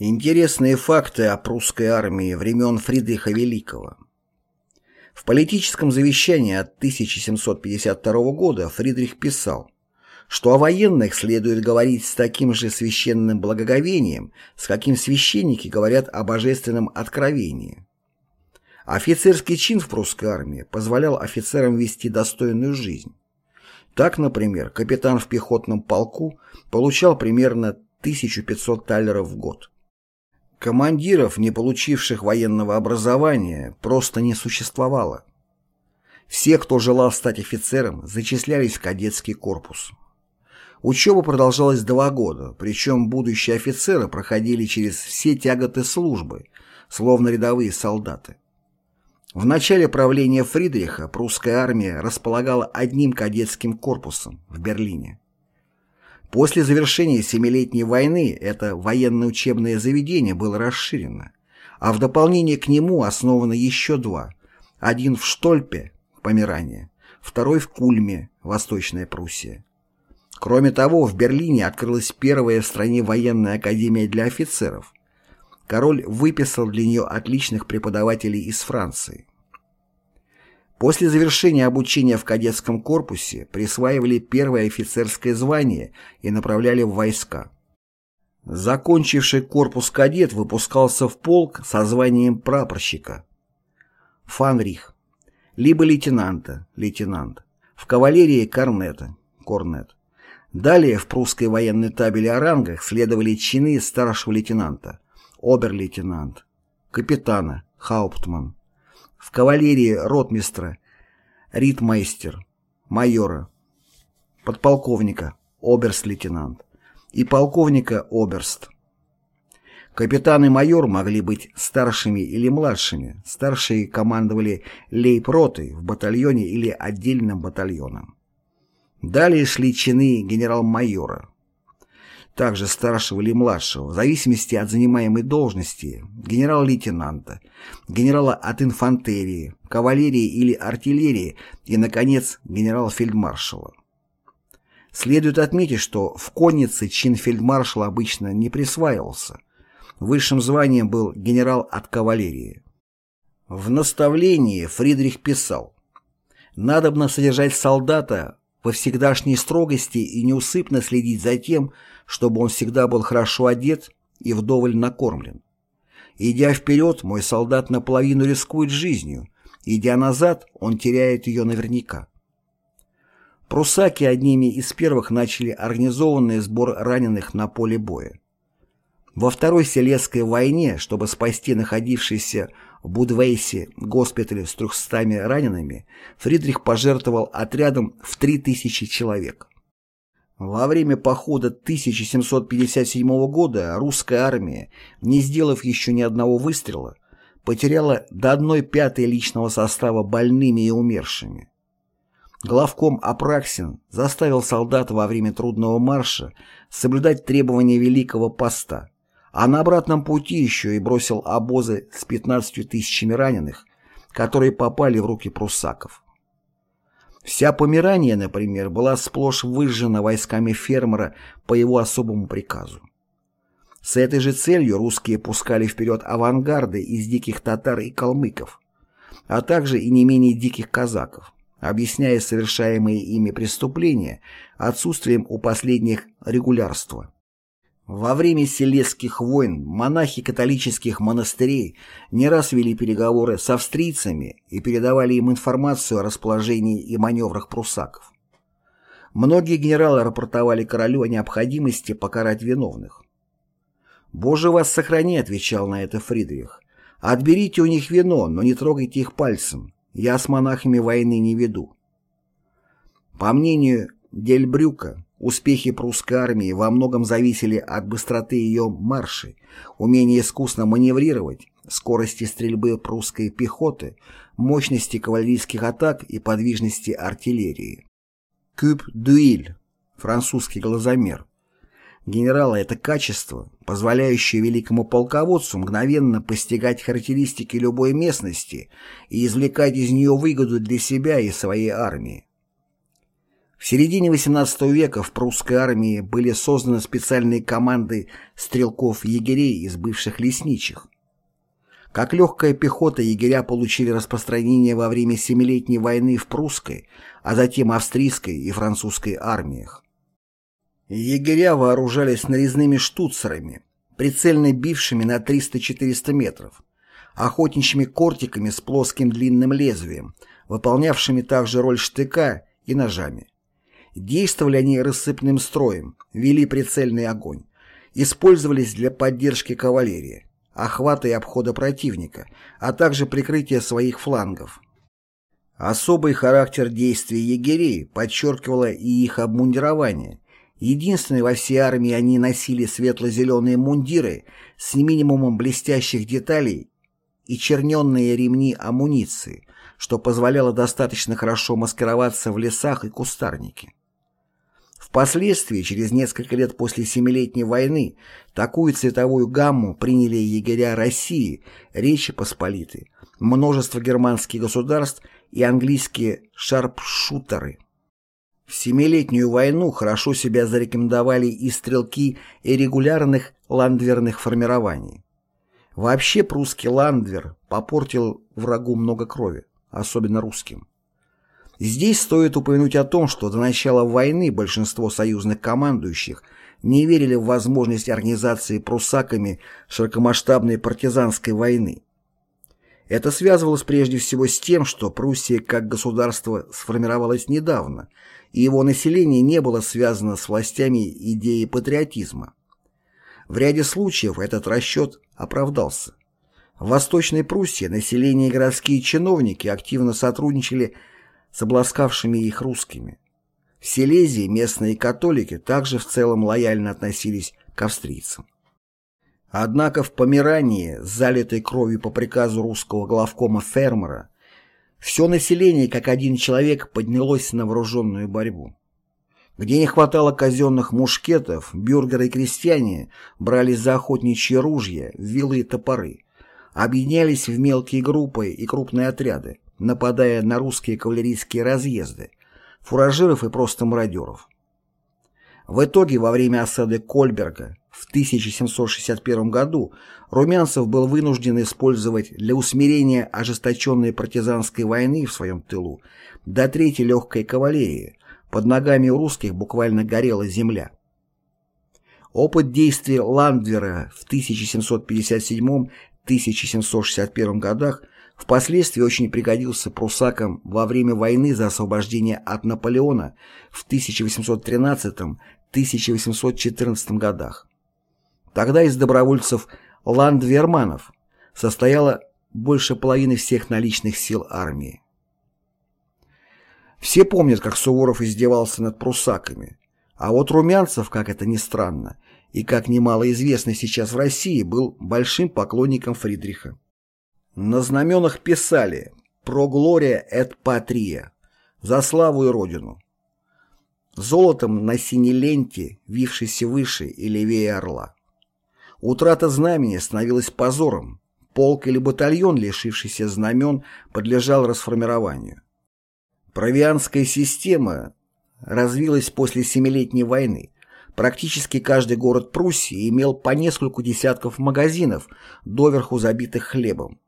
Интересные факты о прусской армии времен Фридриха Великого. В политическом завещании от 1752 года Фридрих писал, что о военных следует говорить с таким же священным благоговением, с каким священники говорят о божественном откровении. Офицерский чин в прусской армии позволял офицерам вести достойную жизнь. Так, например, капитан в пехотном полку получал примерно 1500 талеров в год. Командиров, не получивших военного образования, просто не существовало. Все, кто желал стать офицером, зачислялись в кадетский корпус. Учеба продолжалась два года, причем будущие офицеры проходили через все тяготы службы, словно рядовые солдаты. В начале правления Фридриха прусская армия располагала одним кадетским корпусом в Берлине. После завершения Семилетней войны это военно-учебное заведение было расширено, а в дополнение к нему основано еще два. Один в Штольпе, Померания, второй в Кульме, Восточная Пруссия. Кроме того, в Берлине открылась первая в стране военная академия для офицеров. Король выписал для нее отличных преподавателей из Франции. После завершения обучения в кадетском корпусе присваивали первое офицерское звание и направляли в войска. Закончивший корпус кадет выпускался в полк со званием прапорщика. Фанрих. Либо лейтенанта, лейтенант. В кавалерии корнета, корнет. Далее в прусской военной табели о рангах следовали чины старшего лейтенанта, обер-лейтенант, капитана, хауптман, в кавалерии ротмистра, ритмейстер, майора, подполковника, оберст-лейтенант и полковника оберст. Капитан и майор могли быть старшими или младшими, старшие командовали лейб-ротой в батальоне или отдельным батальоном. Далее шли чины генерал-майора, также старшего или младшего, в зависимости от занимаемой должности, генерал-лейтенанта, генерала от инфантерии, кавалерии или артиллерии и, наконец, генерал-фельдмаршала. Следует отметить, что в коннице чин фельдмаршала обычно не присваивался. Высшим званием был генерал от кавалерии. В наставлении Фридрих писал «Надобно содержать солдата во всегдашней строгости и неусыпно следить за тем, чтобы он всегда был хорошо одет и вдоволь накормлен. Идя вперед, мой солдат наполовину рискует жизнью, идя назад, он теряет ее наверняка. Прусаки одними из первых начали организованный сбор раненых на поле боя. Во Второй Селезской войне, чтобы спасти находившийся в Будвейсе госпиталь с трехстами ранеными, Фридрих пожертвовал отрядом в 3000 человек. Во время похода 1757 года русская армия, не сделав еще ни одного выстрела, потеряла до одной пятой личного состава больными и умершими. Главком Апраксин заставил солдат во время трудного марша соблюдать требования Великого Поста, а на обратном пути еще и бросил обозы с 15 тысячами раненых, которые попали в руки пруссаков. Вся Померания, например, была сплошь выжжена войсками фермера по его особому приказу. С этой же целью русские пускали вперед авангарды из диких татар и калмыков, а также и не менее диких казаков, объясняя совершаемые ими преступления отсутствием у последних регулярства. Во время Селесских войн монахи католических монастырей не раз вели переговоры с австрийцами и передавали им информацию о расположении и маневрах прусаков. Многие генералы рапортовали королю о необходимости покарать виновных. «Боже вас сохрани», — отвечал на это Фридрих. «Отберите у них вино, но не трогайте их пальцем. Я с монахами войны не веду». По мнению Дельбрюка, Успехи прусской армии во многом зависели от быстроты ее маршей, умения искусно маневрировать, скорости стрельбы прусской пехоты, мощности кавалерийских атак и подвижности артиллерии. Кюб дуиль, французский глазомер. Генерала это качество, позволяющее великому полководцу мгновенно постигать характеристики любой местности и извлекать из нее выгоду для себя и своей армии. В середине XVIII века в прусской армии были созданы специальные команды стрелков-егерей из бывших лесничих. Как легкая пехота егеря получили распространение во время Семилетней войны в прусской, а затем австрийской и французской армиях. Егеря вооружались нарезными штуцерами, прицельно бившими на 300-400 метров, охотничьими кортиками с плоским длинным лезвием, выполнявшими также роль штыка и ножами. Действовали они рассыпным строем, вели прицельный огонь, использовались для поддержки кавалерии, охвата и обхода противника, а также прикрытия своих флангов. Особый характер действий егерей подчеркивало и их обмундирование. Единственные во всей армии они носили светло-зеленые мундиры с минимумом блестящих деталей и черненные ремни амуниции, что позволяло достаточно хорошо маскироваться в лесах и кустарнике. Впоследствии, через несколько лет после Семилетней войны, такую цветовую гамму приняли егеря России, Речи Посполитой, множество германских государств и английские шарпшутеры. В Семилетнюю войну хорошо себя зарекомендовали и стрелки и регулярных ландверных формирований. Вообще прусский ландвер попортил врагу много крови, особенно русским. Здесь стоит упомянуть о том, что до начала войны большинство союзных командующих не верили в возможность организации прусаками широкомасштабной партизанской войны. Это связывалось прежде всего с тем, что Пруссия как государство сформировалась недавно, и его население не было связано с властями идеи патриотизма. В ряде случаев этот расчет оправдался. В Восточной Пруссии население и городские чиновники активно сотрудничали с обласкавшими их русскими. В Силезии местные католики также в целом лояльно относились к австрийцам. Однако в Померании, залитой кровью по приказу русского главкома Фермера, все население как один человек поднялось на вооруженную борьбу. Где не хватало казенных мушкетов, бюргеры и крестьяне брались за охотничьи ружья, вилы и топоры, объединялись в мелкие группы и крупные отряды, нападая на русские кавалерийские разъезды, фуражиров и просто мародеров. В итоге, во время осады Кольберга в 1761 году Румянцев был вынужден использовать для усмирения ожесточенной партизанской войны в своем тылу до третьей легкой кавалерии, под ногами у русских буквально горела земля. Опыт действий Ландвера в 1757-1761 годах впоследствии очень пригодился прусакам во время войны за освобождение от Наполеона в 1813-1814 годах. Тогда из добровольцев ландверманов состояло больше половины всех наличных сил армии. Все помнят, как Суворов издевался над прусаками. А вот Румянцев, как это ни странно, и как немало известно сейчас в России, был большим поклонником Фридриха. На знаменах писали «Про глория эт патрия» — «За славу и родину». Золотом на синей ленте, вившейся выше и левее орла. Утрата знамени становилась позором. Полк или батальон, лишившийся знамен, подлежал расформированию. Провианская система развилась после Семилетней войны. Практически каждый город Пруссии имел по нескольку десятков магазинов, доверху забитых хлебом.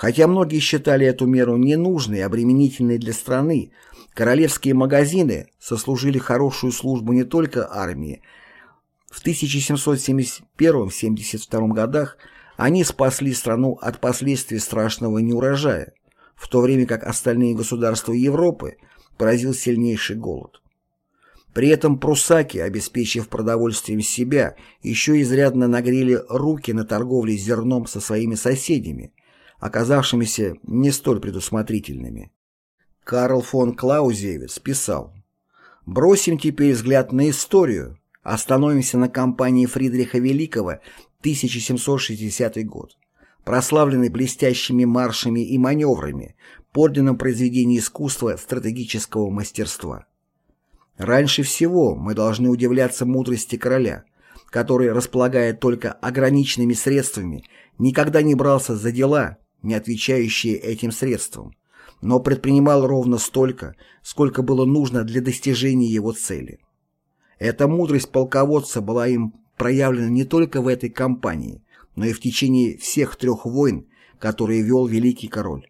Хотя многие считали эту меру ненужной и обременительной для страны, королевские магазины сослужили хорошую службу не только армии. В 1771-72 годах они спасли страну от последствий страшного неурожая в то время как остальные государства Европы поразил сильнейший голод. При этом прусаки, обеспечив продовольствием себя, еще изрядно нагрели руки на торговле зерном со своими соседями, оказавшимися не столь предусмотрительными. Карл фон Клаузевиц писал «Бросим теперь взгляд на историю, остановимся на кампании Фридриха Великого 1760 год прославленный блестящими маршами и маневрами, подлинном произведении искусства стратегического мастерства. Раньше всего мы должны удивляться мудрости короля, который, располагая только ограниченными средствами, никогда не брался за дела, не отвечающие этим средствам, но предпринимал ровно столько, сколько было нужно для достижения его цели. Эта мудрость полководца была им проявлена не только в этой кампании, но и в течение всех трех войн, которые вел великий король.